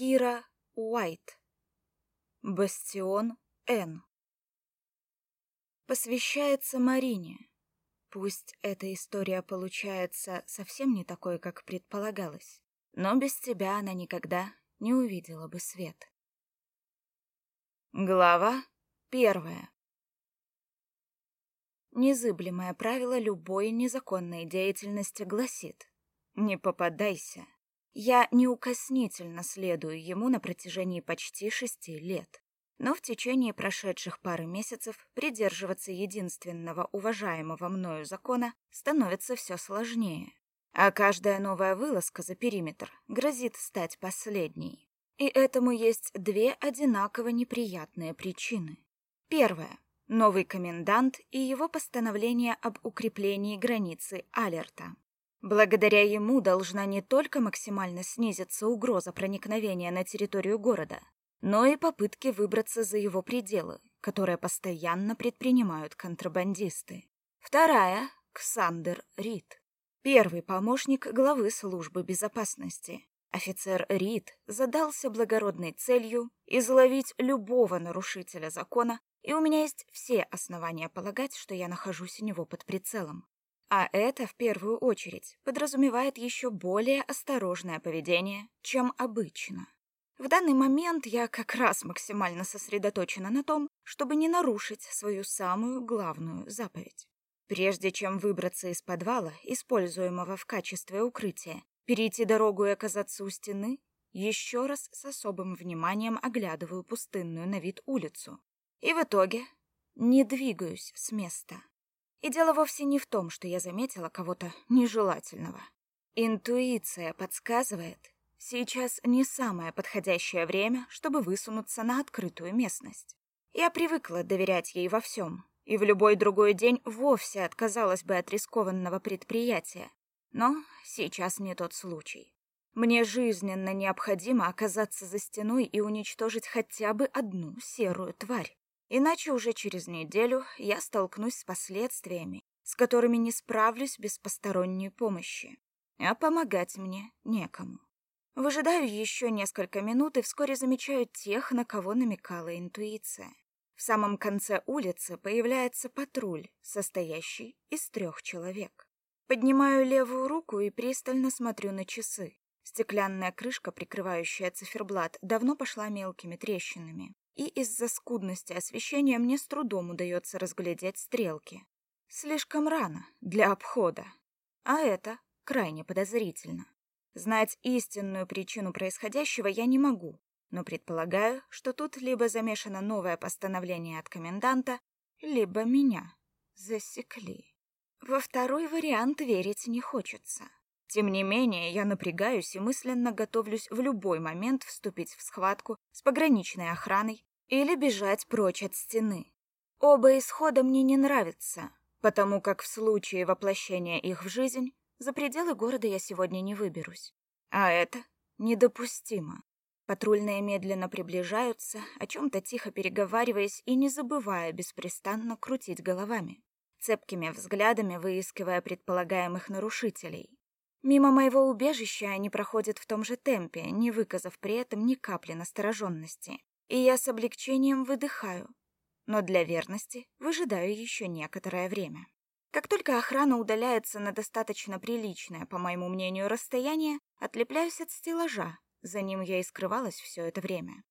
Кира Уайт. Бастион Н. Посвящается Марине. Пусть эта история получается совсем не такой, как предполагалось, но без тебя она никогда не увидела бы свет. Глава первая. Незыблемое правило любой незаконной деятельности гласит «Не попадайся». Я неукоснительно следую ему на протяжении почти шести лет. Но в течение прошедших пары месяцев придерживаться единственного уважаемого мною закона становится все сложнее. А каждая новая вылазка за периметр грозит стать последней. И этому есть две одинаково неприятные причины. Первая — новый комендант и его постановление об укреплении границы Алерта. Благодаря ему должна не только максимально снизиться угроза проникновения на территорию города, но и попытки выбраться за его пределы, которые постоянно предпринимают контрабандисты. Вторая — Ксандер Рид, первый помощник главы службы безопасности. Офицер Рид задался благородной целью изловить любого нарушителя закона, и у меня есть все основания полагать, что я нахожусь у него под прицелом. А это, в первую очередь, подразумевает еще более осторожное поведение, чем обычно. В данный момент я как раз максимально сосредоточена на том, чтобы не нарушить свою самую главную заповедь. Прежде чем выбраться из подвала, используемого в качестве укрытия, перейти дорогу и оказаться у стены, еще раз с особым вниманием оглядываю пустынную на вид улицу. И в итоге не двигаюсь с места. И дело вовсе не в том, что я заметила кого-то нежелательного. Интуиция подсказывает, сейчас не самое подходящее время, чтобы высунуться на открытую местность. Я привыкла доверять ей во всем, и в любой другой день вовсе отказалась бы от рискованного предприятия. Но сейчас не тот случай. Мне жизненно необходимо оказаться за стеной и уничтожить хотя бы одну серую тварь. Иначе уже через неделю я столкнусь с последствиями, с которыми не справлюсь без посторонней помощи. А помогать мне некому. Выжидаю еще несколько минут и вскоре замечаю тех, на кого намекала интуиция. В самом конце улицы появляется патруль, состоящий из трех человек. Поднимаю левую руку и пристально смотрю на часы. Стеклянная крышка, прикрывающая циферблат, давно пошла мелкими трещинами и из-за скудности освещения мне с трудом удается разглядеть стрелки. Слишком рано для обхода. А это крайне подозрительно. Знать истинную причину происходящего я не могу, но предполагаю, что тут либо замешано новое постановление от коменданта, либо меня засекли. Во второй вариант верить не хочется. Тем не менее, я напрягаюсь и мысленно готовлюсь в любой момент вступить в схватку с пограничной охраной или бежать прочь от стены. Оба исхода мне не нравятся, потому как в случае воплощения их в жизнь за пределы города я сегодня не выберусь. А это недопустимо. Патрульные медленно приближаются, о чем-то тихо переговариваясь и не забывая беспрестанно крутить головами, цепкими взглядами выискивая предполагаемых нарушителей. Мимо моего убежища они проходят в том же темпе, не выказав при этом ни капли настороженности и я с облегчением выдыхаю, но для верности выжидаю еще некоторое время. Как только охрана удаляется на достаточно приличное, по моему мнению, расстояние, отлепляюсь от стеллажа, за ним я и скрывалась все это время.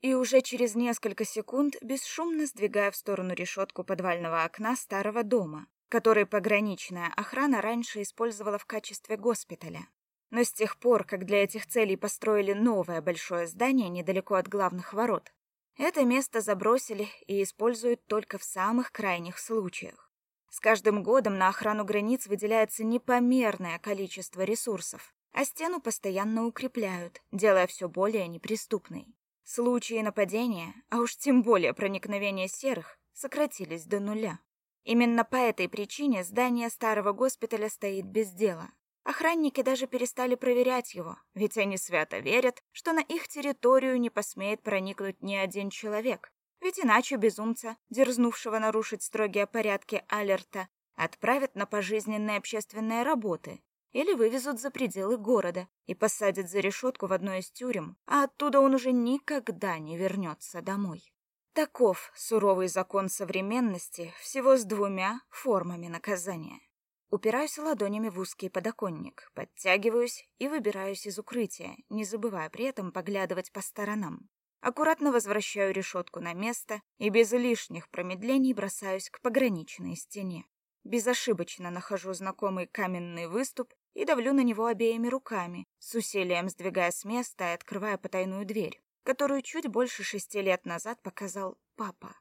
И уже через несколько секунд бесшумно сдвигаю в сторону решетку подвального окна старого дома, который пограничная охрана раньше использовала в качестве госпиталя. Но с тех пор, как для этих целей построили новое большое здание недалеко от главных ворот, это место забросили и используют только в самых крайних случаях. С каждым годом на охрану границ выделяется непомерное количество ресурсов, а стену постоянно укрепляют, делая все более неприступной. Случаи нападения, а уж тем более проникновения серых, сократились до нуля. Именно по этой причине здание старого госпиталя стоит без дела. Охранники даже перестали проверять его, ведь они свято верят, что на их территорию не посмеет проникнуть ни один человек. Ведь иначе безумца, дерзнувшего нарушить строгие порядки Алерта, отправят на пожизненные общественные работы или вывезут за пределы города и посадят за решетку в одной из тюрем, а оттуда он уже никогда не вернется домой. Таков суровый закон современности всего с двумя формами наказания. Упираюсь ладонями в узкий подоконник, подтягиваюсь и выбираюсь из укрытия, не забывая при этом поглядывать по сторонам. Аккуратно возвращаю решетку на место и без лишних промедлений бросаюсь к пограничной стене. Безошибочно нахожу знакомый каменный выступ и давлю на него обеими руками, с усилием сдвигая с места и открывая потайную дверь, которую чуть больше шести лет назад показал папа,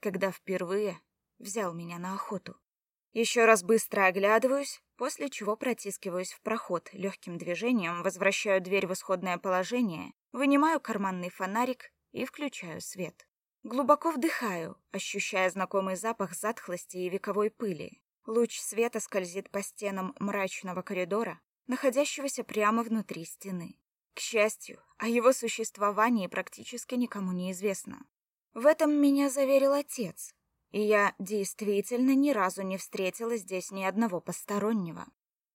когда впервые взял меня на охоту. Еще раз быстро оглядываюсь, после чего протискиваюсь в проход, легким движением возвращаю дверь в исходное положение, вынимаю карманный фонарик и включаю свет. Глубоко вдыхаю, ощущая знакомый запах затхлости и вековой пыли. Луч света скользит по стенам мрачного коридора, находящегося прямо внутри стены. К счастью, о его существовании практически никому не известно. В этом меня заверил отец, и я действительно ни разу не встретила здесь ни одного постороннего.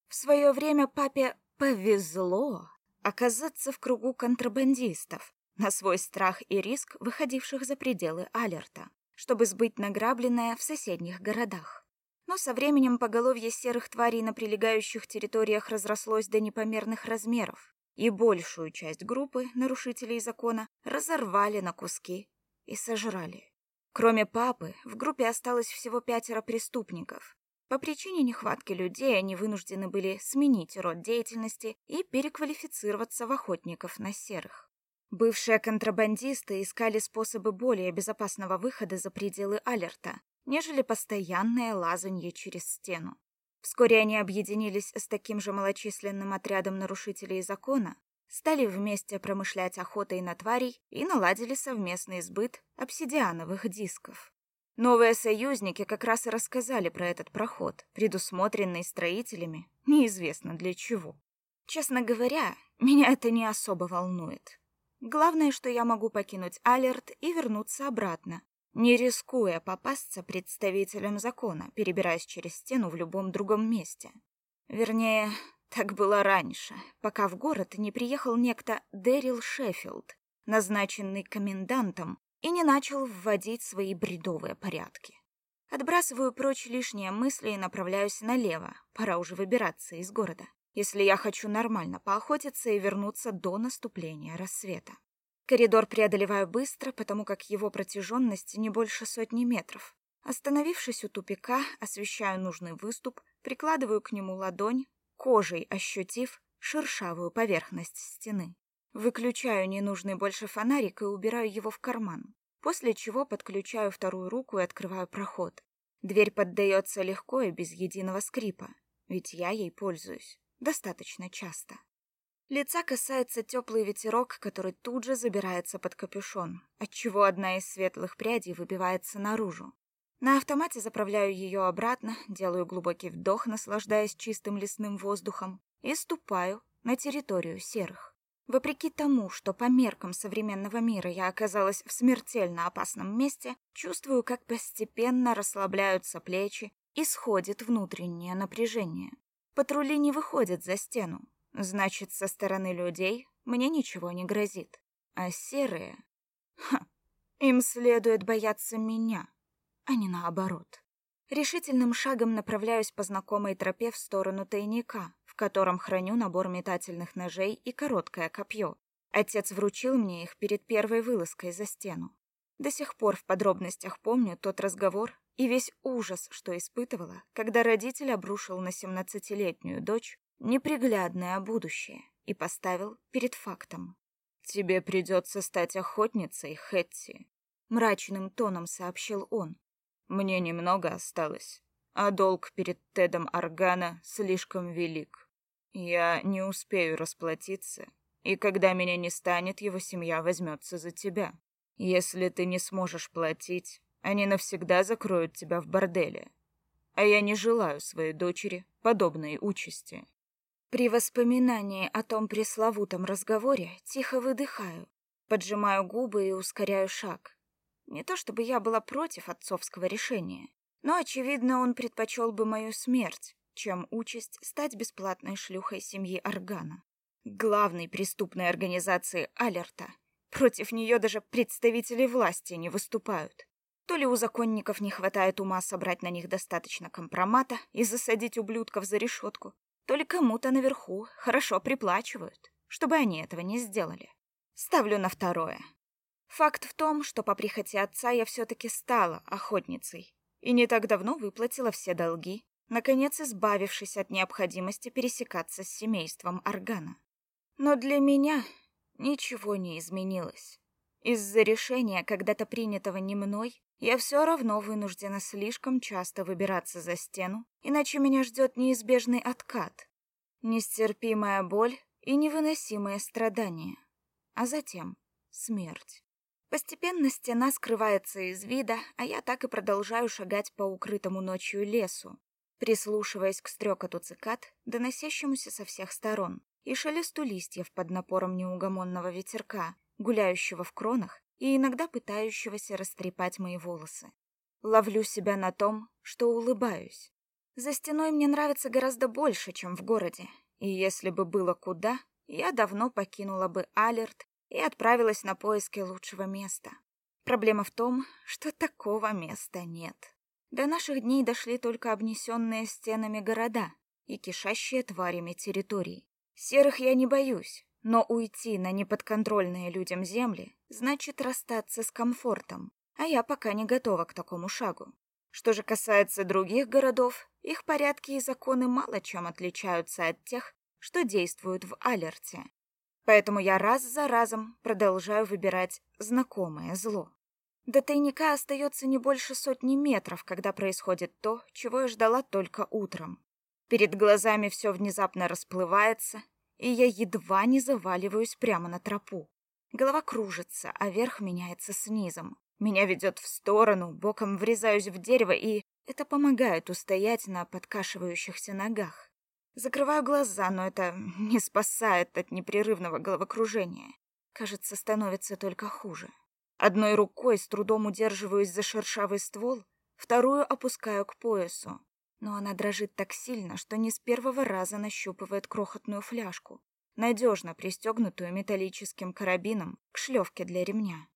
В свое время папе повезло оказаться в кругу контрабандистов, на свой страх и риск выходивших за пределы Алерта, чтобы сбыть награбленное в соседних городах. Но со временем поголовье серых тварей на прилегающих территориях разрослось до непомерных размеров, и большую часть группы нарушителей закона разорвали на куски и сожрали. Кроме папы, в группе осталось всего пятеро преступников. По причине нехватки людей они вынуждены были сменить род деятельности и переквалифицироваться в охотников на серых. Бывшие контрабандисты искали способы более безопасного выхода за пределы Алерта, нежели постоянное лазанье через стену. Вскоре они объединились с таким же малочисленным отрядом нарушителей закона стали вместе промышлять охотой на тварей и наладили совместный сбыт обсидиановых дисков. Новые союзники как раз и рассказали про этот проход, предусмотренный строителями, неизвестно для чего. Честно говоря, меня это не особо волнует. Главное, что я могу покинуть Алерт и вернуться обратно, не рискуя попасться представителям закона, перебираясь через стену в любом другом месте. Вернее, так было раньше, пока в город не приехал некто Дэрил Шеффилд, назначенный комендантом, и не начал вводить свои бредовые порядки. Отбрасываю прочь лишние мысли и направляюсь налево. Пора уже выбираться из города, если я хочу нормально поохотиться и вернуться до наступления рассвета. Коридор преодолеваю быстро, потому как его протяженность не больше сотни метров. Остановившись у тупика, освещаю нужный выступ, прикладываю к нему ладонь, кожей ощутив шершавую поверхность стены. Выключаю ненужный больше фонарик и убираю его в карман, после чего подключаю вторую руку и открываю проход. Дверь поддается легко и без единого скрипа, ведь я ей пользуюсь достаточно часто. Лица касается теплый ветерок, который тут же забирается под капюшон, отчего одна из светлых прядей выбивается наружу. На автомате заправляю ее обратно, делаю глубокий вдох, наслаждаясь чистым лесным воздухом, и ступаю на территорию серых. Вопреки тому, что по меркам современного мира я оказалась в смертельно опасном месте, чувствую, как постепенно расслабляются плечи и сходит внутреннее напряжение. Патрули не выходят за стену. Значит, со стороны людей мне ничего не грозит. А серые... Ха, им следует бояться меня а не наоборот. Решительным шагом направляюсь по знакомой тропе в сторону тайника, в котором храню набор метательных ножей и короткое копье. Отец вручил мне их перед первой вылазкой за стену. До сих пор в подробностях помню тот разговор и весь ужас, что испытывала, когда родитель обрушил на семнадцатилетнюю дочь неприглядное будущее и поставил перед фактом. «Тебе придется стать охотницей, Хэтти», — мрачным тоном сообщил он. Мне немного осталось, а долг перед Тедом Аргана слишком велик. Я не успею расплатиться, и когда меня не станет, его семья возьмется за тебя. Если ты не сможешь платить, они навсегда закроют тебя в борделе. А я не желаю своей дочери подобной участи. При воспоминании о том пресловутом разговоре тихо выдыхаю, поджимаю губы и ускоряю шаг. Не то чтобы я была против отцовского решения, но, очевидно, он предпочел бы мою смерть, чем участь стать бесплатной шлюхой семьи Органа, главной преступной организации Алерта. Против нее даже представители власти не выступают. То ли у законников не хватает ума собрать на них достаточно компромата и засадить ублюдков за решетку, то ли кому-то наверху хорошо приплачивают, чтобы они этого не сделали. Ставлю на второе. Факт в том, что по прихоти отца я все-таки стала охотницей и не так давно выплатила все долги, наконец избавившись от необходимости пересекаться с семейством Органа. Но для меня ничего не изменилось. Из-за решения, когда-то принятого не мной, я все равно вынуждена слишком часто выбираться за стену, иначе меня ждет неизбежный откат, нестерпимая боль и невыносимое страдание, а затем смерть. Постепенно стена скрывается из вида, а я так и продолжаю шагать по укрытому ночью лесу, прислушиваясь к стрекоту цикад, доносящемуся со всех сторон, и шелесту листьев под напором неугомонного ветерка, гуляющего в кронах и иногда пытающегося растрепать мои волосы. Ловлю себя на том, что улыбаюсь. За стеной мне нравится гораздо больше, чем в городе, и если бы было куда, я давно покинула бы Алерт и отправилась на поиски лучшего места. Проблема в том, что такого места нет. До наших дней дошли только обнесенные стенами города и кишащие тварями территории. Серых я не боюсь, но уйти на неподконтрольные людям земли значит расстаться с комфортом, а я пока не готова к такому шагу. Что же касается других городов, их порядки и законы мало чем отличаются от тех, что действуют в Алерте. Поэтому я раз за разом продолжаю выбирать знакомое зло. До тайника остается не больше сотни метров, когда происходит то, чего я ждала только утром. Перед глазами все внезапно расплывается, и я едва не заваливаюсь прямо на тропу. Голова кружится, а верх меняется снизом. Меня ведет в сторону, боком врезаюсь в дерево, и это помогает устоять на подкашивающихся ногах. Закрываю глаза, но это не спасает от непрерывного головокружения. Кажется, становится только хуже. Одной рукой с трудом удерживаюсь за шершавый ствол, вторую опускаю к поясу. Но она дрожит так сильно, что не с первого раза нащупывает крохотную фляжку, надежно пристегнутую металлическим карабином к шлевке для ремня.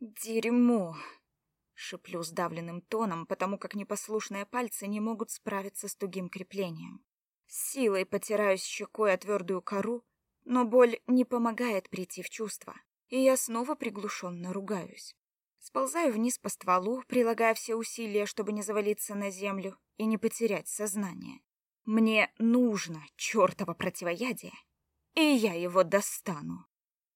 «Дерьмо!» — шиплю сдавленным тоном, потому как непослушные пальцы не могут справиться с тугим креплением. Силой потираюсь щекой о твердую кору, но боль не помогает прийти в чувство, и я снова приглушенно ругаюсь. Сползаю вниз по стволу, прилагая все усилия, чтобы не завалиться на землю и не потерять сознание. Мне нужно чертово противоядие, и я его достану.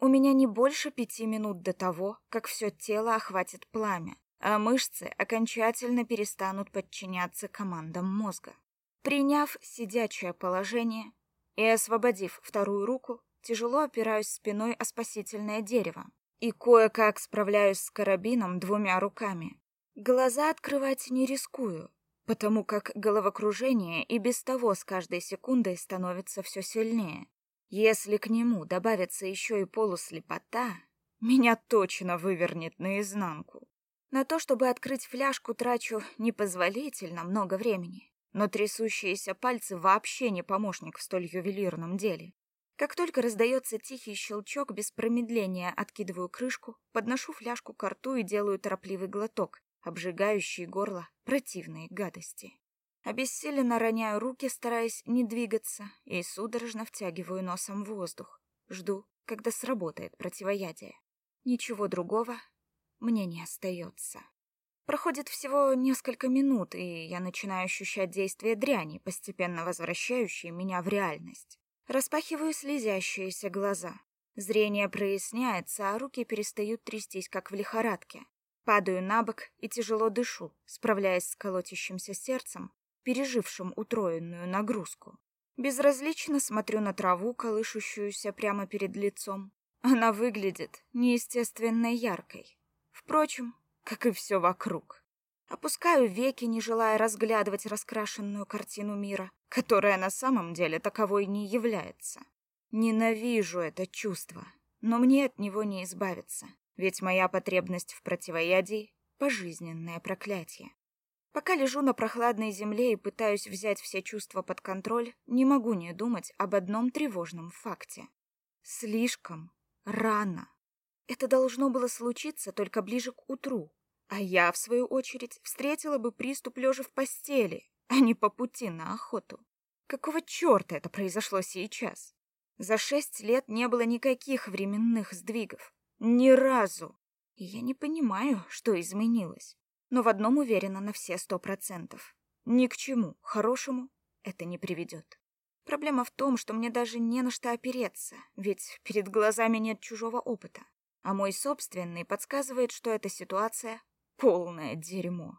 У меня не больше пяти минут до того, как все тело охватит пламя, а мышцы окончательно перестанут подчиняться командам мозга. Приняв сидячее положение и освободив вторую руку, тяжело опираюсь спиной о спасительное дерево и кое-как справляюсь с карабином двумя руками. Глаза открывать не рискую, потому как головокружение и без того с каждой секундой становится все сильнее. Если к нему добавится еще и полуслепота, меня точно вывернет наизнанку. На то, чтобы открыть фляжку, трачу непозволительно много времени но трясущиеся пальцы вообще не помощник в столь ювелирном деле. Как только раздается тихий щелчок, без промедления откидываю крышку, подношу фляжку к рту и делаю торопливый глоток, обжигающий горло противные гадости. Обессиленно роняю руки, стараясь не двигаться, и судорожно втягиваю носом воздух. Жду, когда сработает противоядие. Ничего другого мне не остается. Проходит всего несколько минут, и я начинаю ощущать действие дряни, постепенно возвращающей меня в реальность. Распахиваю слезящиеся глаза. Зрение проясняется, а руки перестают трястись, как в лихорадке. Падаю на бок и тяжело дышу, справляясь с колотящимся сердцем, пережившим утроенную нагрузку. Безразлично смотрю на траву, колышущуюся прямо перед лицом. Она выглядит неестественно яркой. Впрочем, как и все вокруг. Опускаю веки, не желая разглядывать раскрашенную картину мира, которая на самом деле таковой не является. Ненавижу это чувство, но мне от него не избавиться, ведь моя потребность в противоядии — пожизненное проклятие. Пока лежу на прохладной земле и пытаюсь взять все чувства под контроль, не могу не думать об одном тревожном факте. Слишком рано. Это должно было случиться только ближе к утру, а я, в свою очередь, встретила бы приступ лежа в постели, а не по пути на охоту. Какого черта это произошло сейчас? За шесть лет не было никаких временных сдвигов. Ни разу. И я не понимаю, что изменилось но в одном уверена на все сто процентов. Ни к чему хорошему это не приведет. Проблема в том, что мне даже не на что опереться, ведь перед глазами нет чужого опыта. А мой собственный подсказывает, что эта ситуация — полное дерьмо.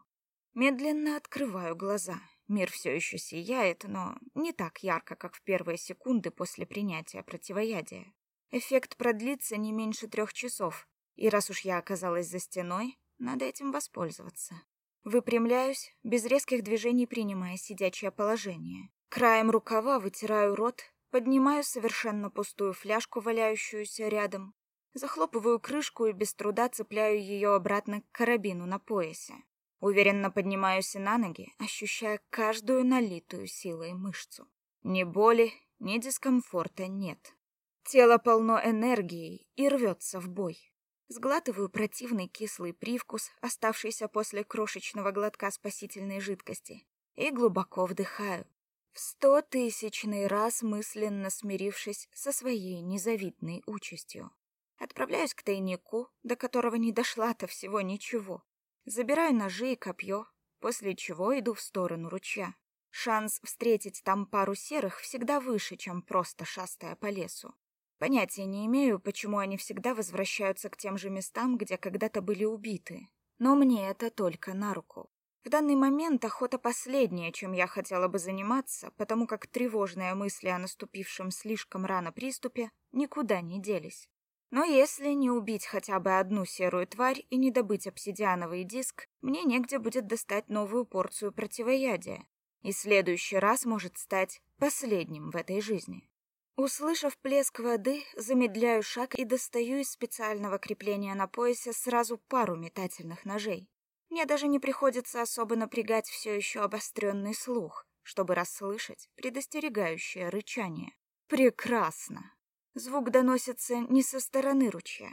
Медленно открываю глаза. Мир все еще сияет, но не так ярко, как в первые секунды после принятия противоядия. Эффект продлится не меньше трех часов, и раз уж я оказалась за стеной, надо этим воспользоваться. Выпрямляюсь, без резких движений принимая сидячее положение. Краем рукава вытираю рот, поднимаю совершенно пустую фляжку, валяющуюся рядом, захлопываю крышку и без труда цепляю ее обратно к карабину на поясе. Уверенно поднимаюсь на ноги, ощущая каждую налитую силой мышцу. Ни боли, ни дискомфорта нет. Тело полно энергии и рвется в бой. Сглатываю противный кислый привкус, оставшийся после крошечного глотка спасительной жидкости, и глубоко вдыхаю. В сто тысячный раз мысленно смирившись со своей незавидной участью. Отправляюсь к тайнику, до которого не дошла-то всего ничего. Забираю ножи и копье, после чего иду в сторону ручья. Шанс встретить там пару серых всегда выше, чем просто шастая по лесу. Понятия не имею, почему они всегда возвращаются к тем же местам, где когда-то были убиты. Но мне это только на руку. В данный момент охота последняя, чем я хотела бы заниматься, потому как тревожные мысли о наступившем слишком рано приступе никуда не делись. Но если не убить хотя бы одну серую тварь и не добыть обсидиановый диск, мне негде будет достать новую порцию противоядия. И следующий раз может стать последним в этой жизни. Услышав плеск воды, замедляю шаг и достаю из специального крепления на поясе сразу пару метательных ножей. Мне даже не приходится особо напрягать все еще обостренный слух, чтобы расслышать предостерегающее рычание. Прекрасно. Звук доносится не со стороны ручья,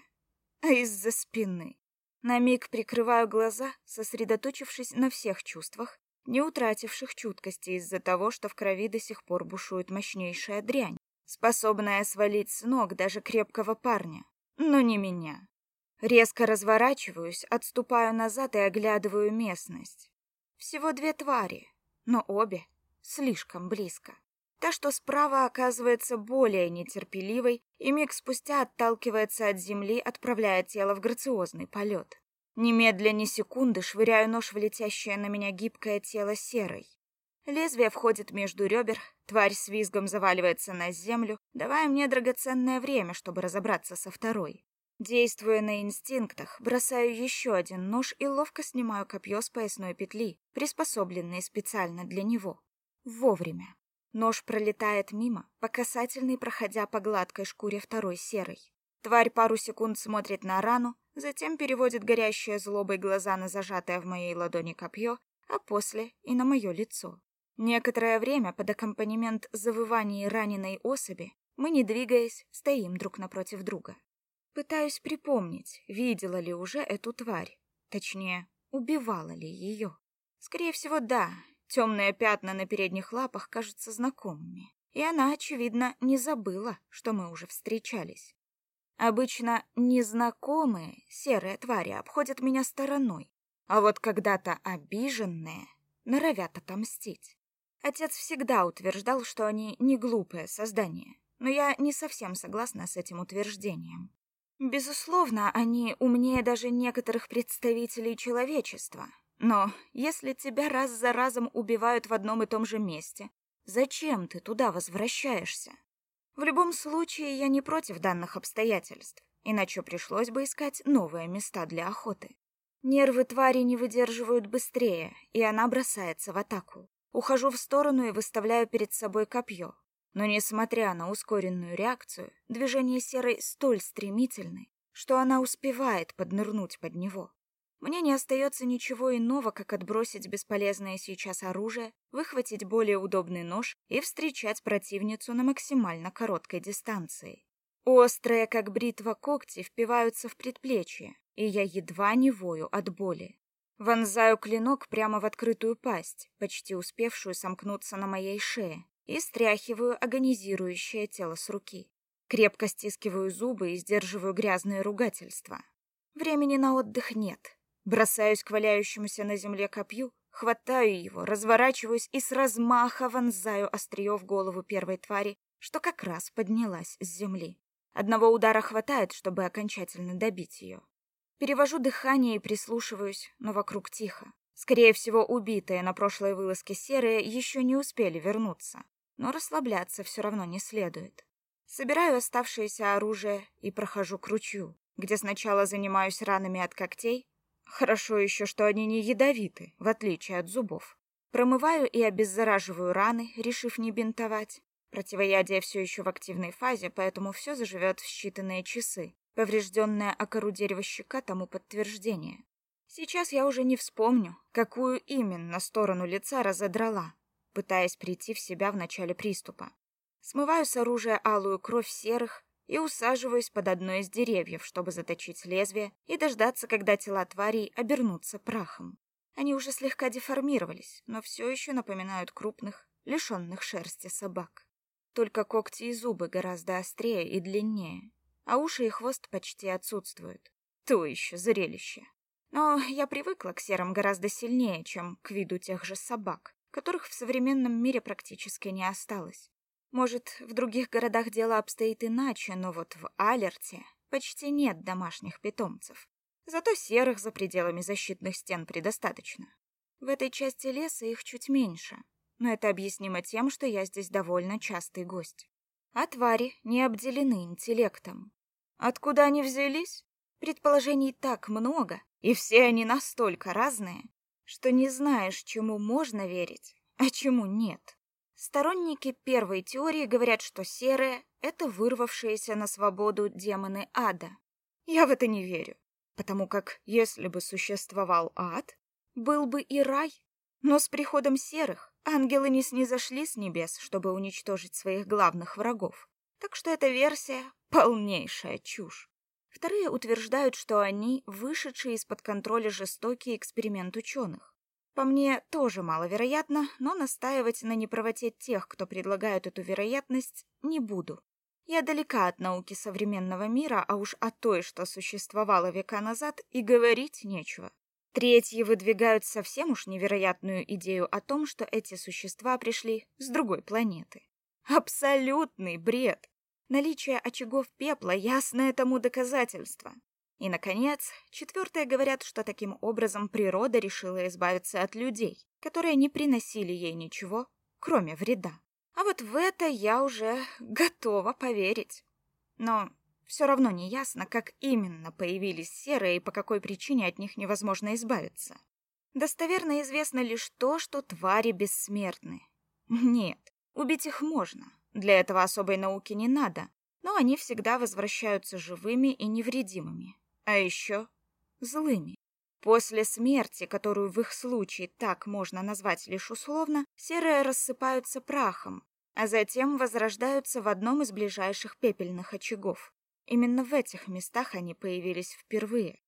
а из-за спины. На миг прикрываю глаза, сосредоточившись на всех чувствах, не утративших чуткости из-за того, что в крови до сих пор бушует мощнейшая дрянь способная свалить с ног даже крепкого парня, но не меня. Резко разворачиваюсь, отступаю назад и оглядываю местность. Всего две твари, но обе слишком близко. Та, что справа, оказывается более нетерпеливой и миг спустя отталкивается от земли, отправляя тело в грациозный полет. Немедля ни секунды швыряю нож в летящее на меня гибкое тело серой. Лезвие входит между ребер, тварь с визгом заваливается на землю, давая мне драгоценное время, чтобы разобраться со второй. Действуя на инстинктах, бросаю еще один нож и ловко снимаю копье с поясной петли, приспособленной специально для него. Вовремя. Нож пролетает мимо, по касательной проходя по гладкой шкуре второй серой. Тварь пару секунд смотрит на рану, затем переводит горящие злобой глаза на зажатое в моей ладони копье, а после и на мое лицо. Некоторое время под аккомпанемент завываний раненой особи мы, не двигаясь, стоим друг напротив друга. Пытаюсь припомнить, видела ли уже эту тварь. Точнее, убивала ли ее. Скорее всего, да. Темные пятна на передних лапах кажутся знакомыми. И она, очевидно, не забыла, что мы уже встречались. Обычно незнакомые серые твари обходят меня стороной, а вот когда-то обиженные норовят отомстить. Отец всегда утверждал, что они не глупое создание, но я не совсем согласна с этим утверждением. Безусловно, они умнее даже некоторых представителей человечества. Но если тебя раз за разом убивают в одном и том же месте, зачем ты туда возвращаешься? В любом случае, я не против данных обстоятельств, иначе пришлось бы искать новые места для охоты. Нервы твари не выдерживают быстрее, и она бросается в атаку. Ухожу в сторону и выставляю перед собой копье. Но, несмотря на ускоренную реакцию, движения серой столь стремительны, что она успевает поднырнуть под него. Мне не остается ничего иного, как отбросить бесполезное сейчас оружие, выхватить более удобный нож и встречать противницу на максимально короткой дистанции. Острые, как бритва, когти впиваются в предплечье, и я едва не вою от боли. Вонзаю клинок прямо в открытую пасть, почти успевшую сомкнуться на моей шее, и стряхиваю агонизирующее тело с руки. Крепко стискиваю зубы и сдерживаю грязные ругательства. Времени на отдых нет. Бросаюсь к валяющемуся на земле копью, хватаю его, разворачиваюсь и с размаха вонзаю острие в голову первой твари, что как раз поднялась с земли. Одного удара хватает, чтобы окончательно добить ее. Перевожу дыхание и прислушиваюсь, но вокруг тихо. Скорее всего, убитые на прошлой вылазке серые еще не успели вернуться, но расслабляться все равно не следует. Собираю оставшееся оружие и прохожу к ручью, где сначала занимаюсь ранами от когтей. Хорошо еще, что они не ядовиты, в отличие от зубов. Промываю и обеззараживаю раны, решив не бинтовать. Противоядие все еще в активной фазе, поэтому все заживет в считанные часы. Поврежденная о кору дерева щека тому подтверждение. Сейчас я уже не вспомню, какую именно сторону лица разодрала, пытаясь прийти в себя в начале приступа. Смываю с оружия алую кровь серых и усаживаюсь под одно из деревьев, чтобы заточить лезвие и дождаться, когда тела тварей обернутся прахом. Они уже слегка деформировались, но все еще напоминают крупных, лишенных шерсти собак. Только когти и зубы гораздо острее и длиннее, а уши и хвост почти отсутствуют. То еще зрелище. Но я привыкла к серым гораздо сильнее, чем к виду тех же собак, которых в современном мире практически не осталось. Может, в других городах дело обстоит иначе, но вот в Алерте почти нет домашних питомцев. Зато серых за пределами защитных стен предостаточно. В этой части леса их чуть меньше, но это объяснимо тем, что я здесь довольно частый гость. А твари не обделены интеллектом. Откуда они взялись? Предположений так много, и все они настолько разные, что не знаешь, чему можно верить, а чему нет. Сторонники первой теории говорят, что серые — это вырвавшиеся на свободу демоны ада. Я в это не верю, потому как если бы существовал ад, был бы и рай. Но с приходом серых Ангелы не снизошли с небес, чтобы уничтожить своих главных врагов. Так что эта версия — полнейшая чушь. Вторые утверждают, что они — вышедший из-под контроля жестокий эксперимент ученых. По мне, тоже маловероятно, но настаивать на неправоте тех, кто предлагает эту вероятность, не буду. Я далека от науки современного мира, а уж о той, что существовала века назад, и говорить нечего. Третьи выдвигают совсем уж невероятную идею о том, что эти существа пришли с другой планеты. Абсолютный бред! Наличие очагов пепла — ясное тому доказательство. И, наконец, четвертые говорят, что таким образом природа решила избавиться от людей, которые не приносили ей ничего, кроме вреда. А вот в это я уже готова поверить. Но все равно не ясно, как именно появились серые и по какой причине от них невозможно избавиться. Достоверно известно лишь то, что твари бессмертны. Нет, убить их можно. Для этого особой науки не надо, но они всегда возвращаются живыми и невредимыми. А еще злыми. После смерти, которую в их случае так можно назвать лишь условно, серые рассыпаются прахом, а затем возрождаются в одном из ближайших пепельных очагов. Именно в этих местах они появились впервые.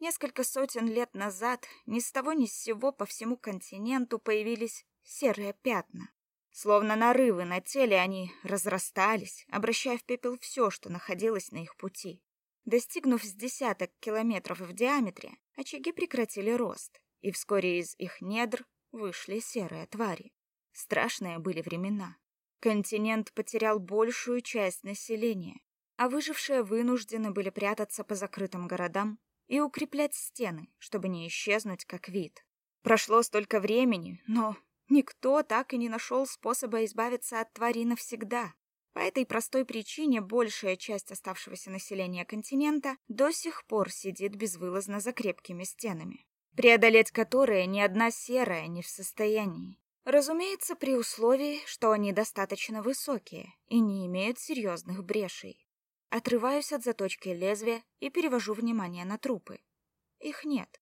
Несколько сотен лет назад ни с того ни с сего по всему континенту появились серые пятна. Словно нарывы на теле они разрастались, обращая в пепел все, что находилось на их пути. Достигнув с десяток километров в диаметре, очаги прекратили рост, и вскоре из их недр вышли серые твари. Страшные были времена. Континент потерял большую часть населения, а выжившие вынуждены были прятаться по закрытым городам и укреплять стены, чтобы не исчезнуть как вид. Прошло столько времени, но никто так и не нашел способа избавиться от твари навсегда. По этой простой причине большая часть оставшегося населения континента до сих пор сидит безвылазно за крепкими стенами, преодолеть которые ни одна серая не в состоянии. Разумеется, при условии, что они достаточно высокие и не имеют серьезных брешей. Отрываюсь от заточки лезвия и перевожу внимание на трупы. Их нет.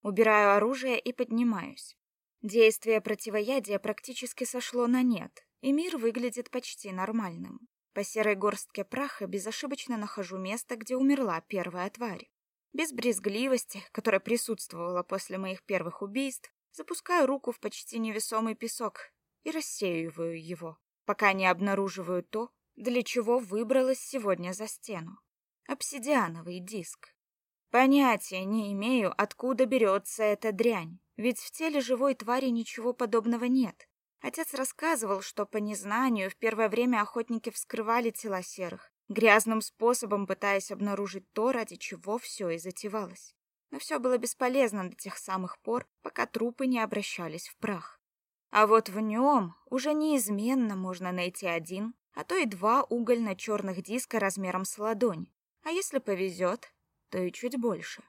Убираю оружие и поднимаюсь. Действие противоядия практически сошло на нет, и мир выглядит почти нормальным. По серой горстке праха безошибочно нахожу место, где умерла первая тварь. Без брезгливости, которая присутствовала после моих первых убийств, запускаю руку в почти невесомый песок и рассеиваю его, пока не обнаруживаю то, для чего выбралась сегодня за стену. Обсидиановый диск. Понятия не имею, откуда берется эта дрянь, ведь в теле живой твари ничего подобного нет. Отец рассказывал, что по незнанию в первое время охотники вскрывали тела серых, грязным способом пытаясь обнаружить то, ради чего все и затевалось. Но все было бесполезно до тех самых пор, пока трупы не обращались в прах. А вот в нем уже неизменно можно найти один, а то и два угольно-черных диска размером с ладонь. А если повезет, то и чуть больше.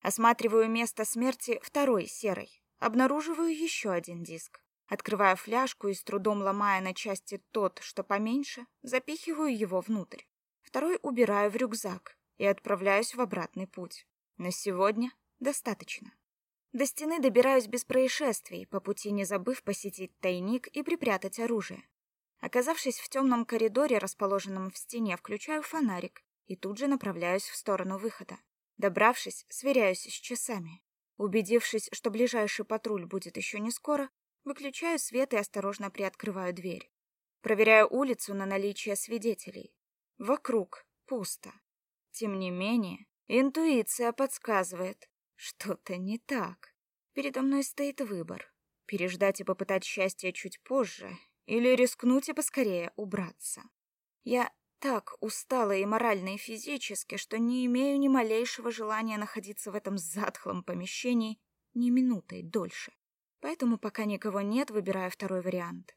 Осматриваю место смерти второй серой. Обнаруживаю еще один диск. Открываю фляжку и с трудом ломая на части тот, что поменьше, запихиваю его внутрь. Второй убираю в рюкзак и отправляюсь в обратный путь. На сегодня достаточно. До стены добираюсь без происшествий, по пути не забыв посетить тайник и припрятать оружие. Оказавшись в темном коридоре, расположенном в стене, включаю фонарик и тут же направляюсь в сторону выхода. Добравшись, сверяюсь с часами. Убедившись, что ближайший патруль будет еще не скоро, выключаю свет и осторожно приоткрываю дверь. Проверяю улицу на наличие свидетелей. Вокруг пусто. Тем не менее, интуиция подсказывает, что-то не так. Передо мной стоит выбор: переждать и попытать счастье чуть позже или рискнуть и поскорее убраться. Я так устала и морально, и физически, что не имею ни малейшего желания находиться в этом затхлом помещении ни минутой дольше. Поэтому пока никого нет, выбираю второй вариант.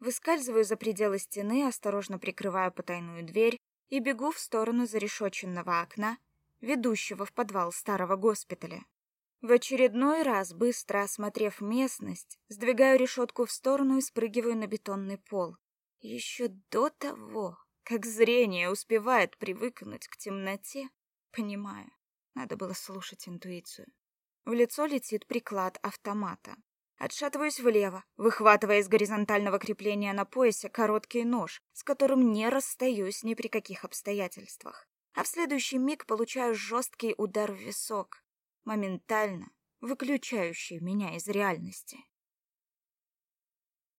Выскальзываю за пределы стены, осторожно прикрываю потайную дверь и бегу в сторону зарешоченного окна, ведущего в подвал старого госпиталя. В очередной раз, быстро осмотрев местность, сдвигаю решетку в сторону и спрыгиваю на бетонный пол. Еще до того, как зрение успевает привыкнуть к темноте, понимаю, надо было слушать интуицию. В лицо летит приклад автомата. Отшатываюсь влево, выхватывая из горизонтального крепления на поясе короткий нож, с которым не расстаюсь ни при каких обстоятельствах. А в следующий миг получаю жесткий удар в висок, моментально выключающий меня из реальности.